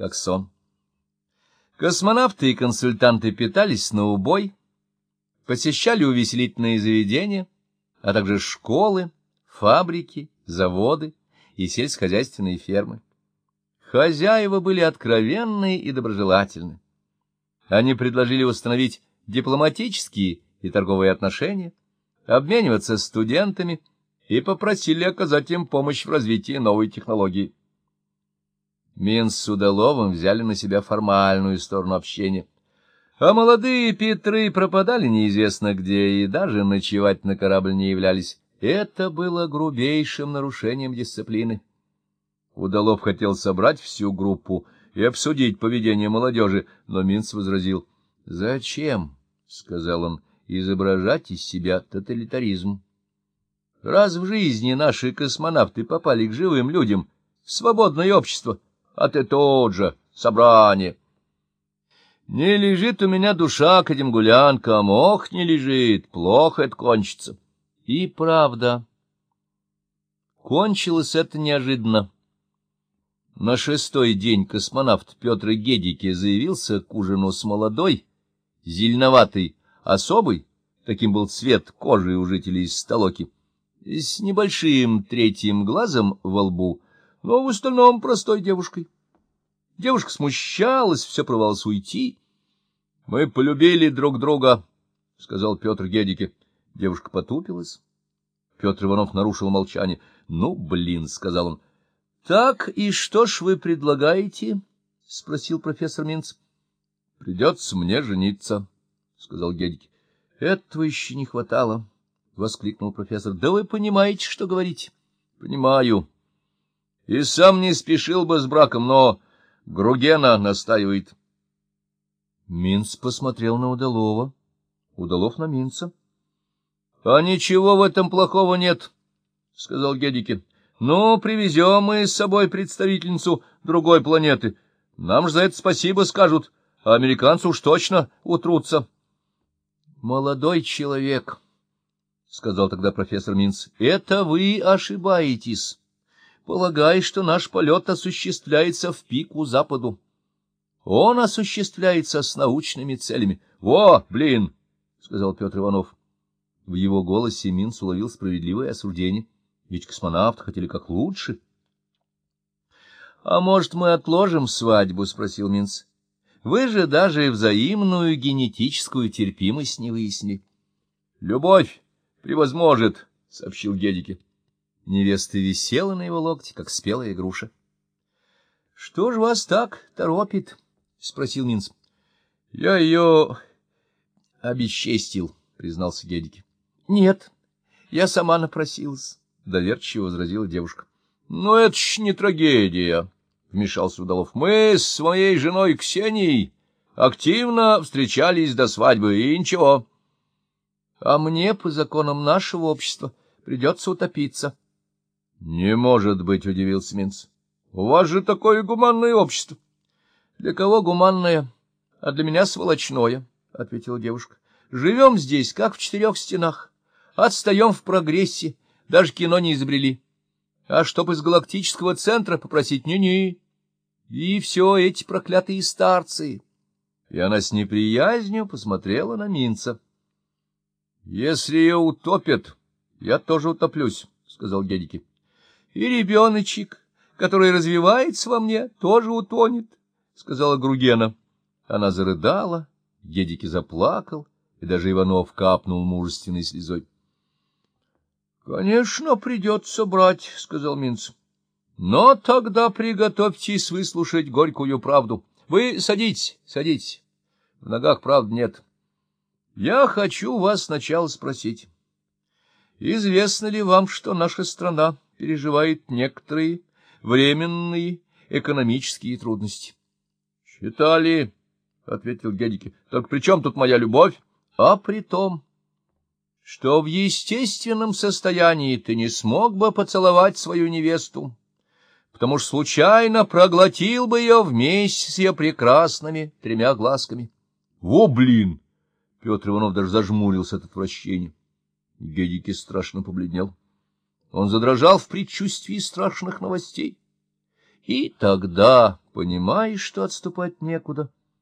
как сон. Космонавты и консультанты питались на убой, посещали увеселительные заведения, а также школы, фабрики, заводы и сельскохозяйственные фермы. Хозяева были откровенны и доброжелательны. Они предложили установить дипломатические и торговые отношения, обмениваться студентами и попросили оказать им помощь в развитии новой технологии. Минс с Удаловым взяли на себя формальную сторону общения, а молодые Петры пропадали неизвестно где и даже ночевать на корабль не являлись. Это было грубейшим нарушением дисциплины. Удалов хотел собрать всю группу и обсудить поведение молодежи, но Минц возразил. — Зачем, — сказал он, — изображать из себя тоталитаризм? Раз в жизни наши космонавты попали к живым людям, в свободное общество, а ты тот же, собрание. Не лежит у меня душа к этим гулянкам, ох, не лежит, плохо это кончится. И правда, кончилось это неожиданно. На шестой день космонавт Петр Гедики заявился к ужину с молодой, зеленоватой особой, таким был цвет кожи у жителей Столоки, с небольшим третьим глазом во лбу, но в остальном простой девушкой. Девушка смущалась, все провалось уйти. — Мы полюбили друг друга, — сказал Петр Гедике. Девушка потупилась. Петр Иванов нарушил молчание. — Ну, блин, — сказал он. — Так, и что ж вы предлагаете? — спросил профессор Минц. — Придется мне жениться, — сказал Гедике. — Этого еще не хватало, — воскликнул профессор. — Да вы понимаете, что говорите? — Понимаю. И сам не спешил бы с браком, но Гругена настаивает. Минц посмотрел на Удалова, Удалов на Минца. — А ничего в этом плохого нет, — сказал Гедикин. — Ну, привезем мы с собой представительницу другой планеты. Нам же за это спасибо скажут, а американцы уж точно утрутся. — Молодой человек, — сказал тогда профессор Минц, — это вы ошибаетесь. Полагай, что наш полет осуществляется в пику западу. Он осуществляется с научными целями. — Во, блин! — сказал Петр Иванов. В его голосе Минц уловил справедливое осуждение. Ведь космонавты хотели как лучше. — А может, мы отложим свадьбу? — спросил Минц. — Вы же даже взаимную генетическую терпимость не выяснили. — Любовь превозможет, — сообщил Гедике. Невеста висела на его локте, как спелая груша. — Что ж вас так торопит? — спросил Минц. — Я ее обесчестил, — признался Гедике. — Нет, я сама напросилась, — доверчиво возразила девушка. — Но это ж не трагедия, — вмешался Удалов. — Мы с своей женой Ксенией активно встречались до свадьбы, и ничего. — А мне, по законам нашего общества, придется утопиться. — Не может быть, — удивился Минц. — У вас же такое гуманное общество. — Для кого гуманное, а для меня сволочное, — ответила девушка. — Живем здесь, как в четырех стенах. Отстаем в прогрессе, даже кино не изобрели. А чтоб из галактического центра попросить не-не. И все эти проклятые старцы. И она с неприязнью посмотрела на Минца. — Если ее утопят, я тоже утоплюсь, — сказал дядьки. И ребеночек, который развивается во мне, тоже утонет, — сказала Гругена. Она зарыдала, Гедики заплакал, и даже Иванов капнул мужественной слезой. — Конечно, придется брать, — сказал Минц. — Но тогда приготовьтесь выслушать горькую правду. Вы садитесь, садитесь. В ногах правды нет. Я хочу вас сначала спросить. Известно ли вам, что наша страна переживает некоторые временные экономические трудности. — Читали, — ответил Гедики. — Так при чем тут моя любовь? — А при том, что в естественном состоянии ты не смог бы поцеловать свою невесту, потому что случайно проглотил бы ее вместе с ее прекрасными тремя глазками. — Во, блин! Петр Иванов даже зажмурился от отвращения. Гедики страшно побледнел. Он задрожал в предчувствии страшных новостей. И тогда, понимаешь, что отступать некуда,